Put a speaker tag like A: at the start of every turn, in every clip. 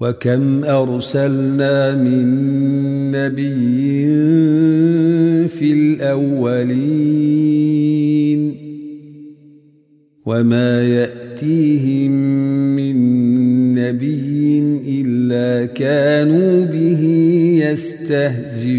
A: وكم أرسلنا من نبي في الأولين وما يأتيهم من نبي إلا كانوا به يستهزئون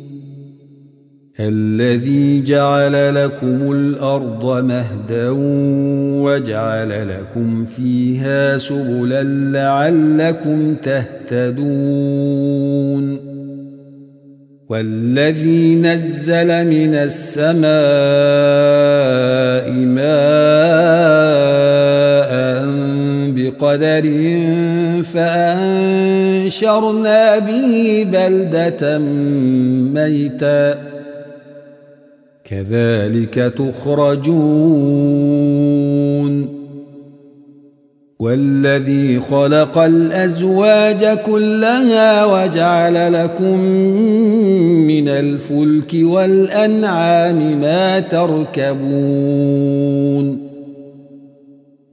A: الذي جعل لكم الأرض مهدا وجعل لكم فيها سبلا لعلكم تهتدون والذي نزل من السماء ماء بقدر فأنشرنا به بلدة ميتاً كذلك تخرجون والذي خلق الأزواج كلها وجعل لكم من الفلك والأنعام ما تركبون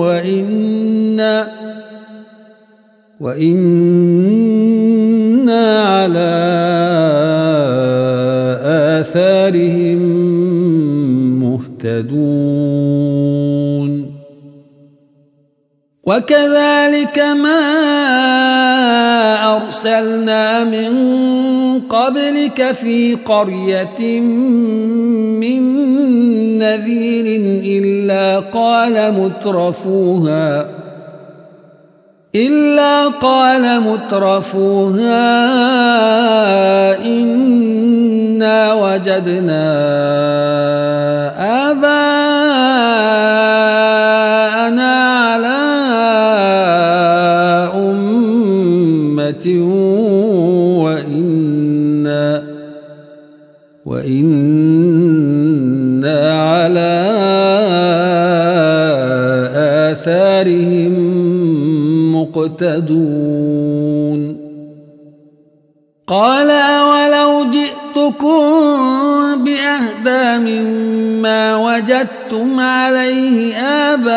A: وإنا وإنا على آثارهم مهتدون. وكذلك ما أرسلنا من قبلك في قرية من نذير إلا قال مترفوها إلا قال مترفوها إنا وجدنا آباءنا على أمة مقتدون قال أولو جئتكم بأهدى مما وجدتم عليه آباءكم.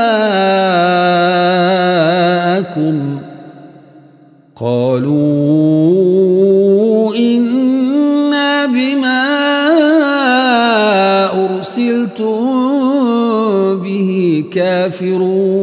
A: قالوا إنا بما أرسلتم به كافرون.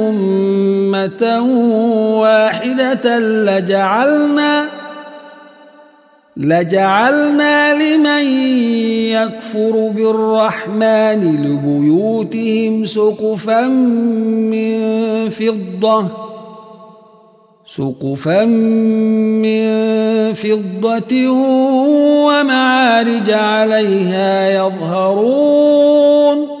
A: لجعلنا لجعلنا لمن يكفر بالرحمن لبيوتهم سقفا من فضة سقفا من فضة ومعارج عليها يظهرون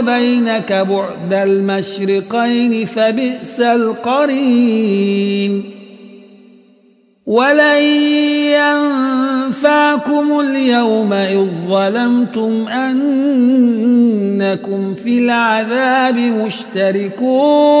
A: وبينك بعد المشرقين فبئس القرين. ولن ينفعكم اليوم إذ ظلمتم أنكم في العذاب مشتركون.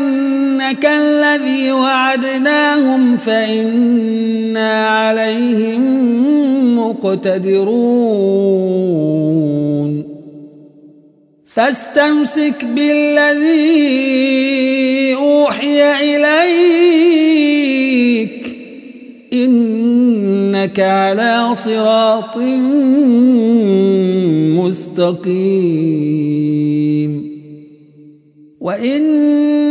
A: نرينك الذي وعدناهم فإنا عليهم مقتدرون. فاستمسك بالذي أوحي إليك. إنك على صراط مستقيم. وإنه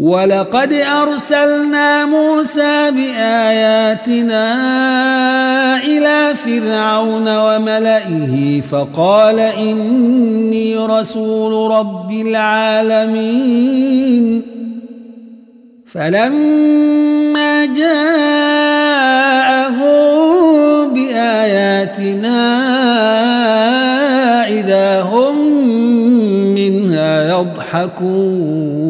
A: ولقد أرسلنا موسى بآياتنا إلى فرعون وملئه فقال إني رسول رب العالمين. فلما جاءه بآياتنا إذا هم منها يضحكون.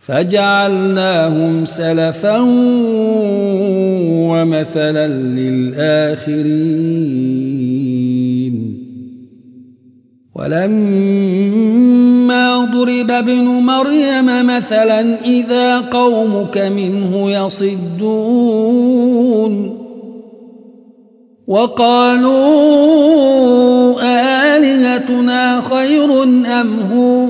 A: فجعلناهم سلفا ومثلا للآخرين. ولما ضرب ابن مريم مثلا إذا قومك منه يصدون. وقالوا آلهتنا خير أم هو؟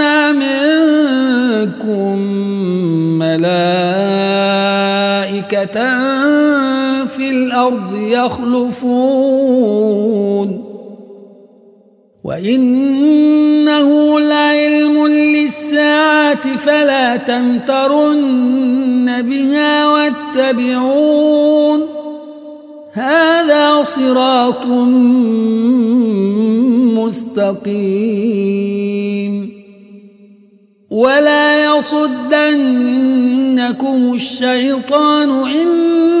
A: الأرض يخلفون. وإنه لعلم للساعة فلا تمترن بها واتبعون. هذا صراط مستقيم. ولا يصدنكم الشيطان إنه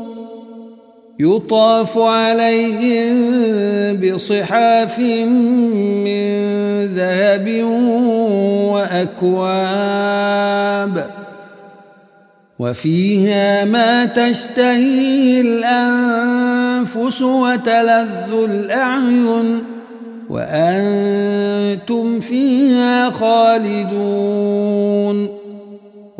A: يطاف عليهم بصحاف من ذهب وأكواب. وفيها ما تشتهي الأنفس وتلذ الأعين. وأنتم فيها خالدون.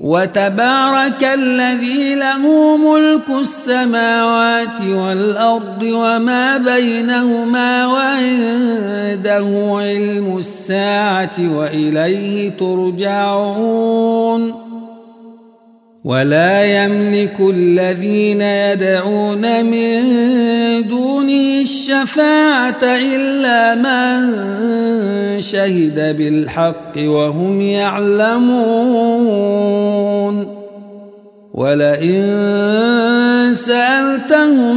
A: وتبارك الذي له ملك السماوات والأرض وما بينهما وعنده علم الساعة وإليه ترجعون. ولا يملك الذين يدعون من دونه الشفاعة إلا من شهد بالحق وهم يعلمون. ولئن سألتهم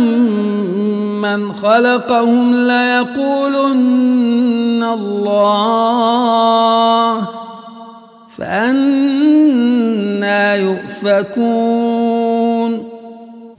A: من خلقهم ليقولن الله فأنا يؤفكون.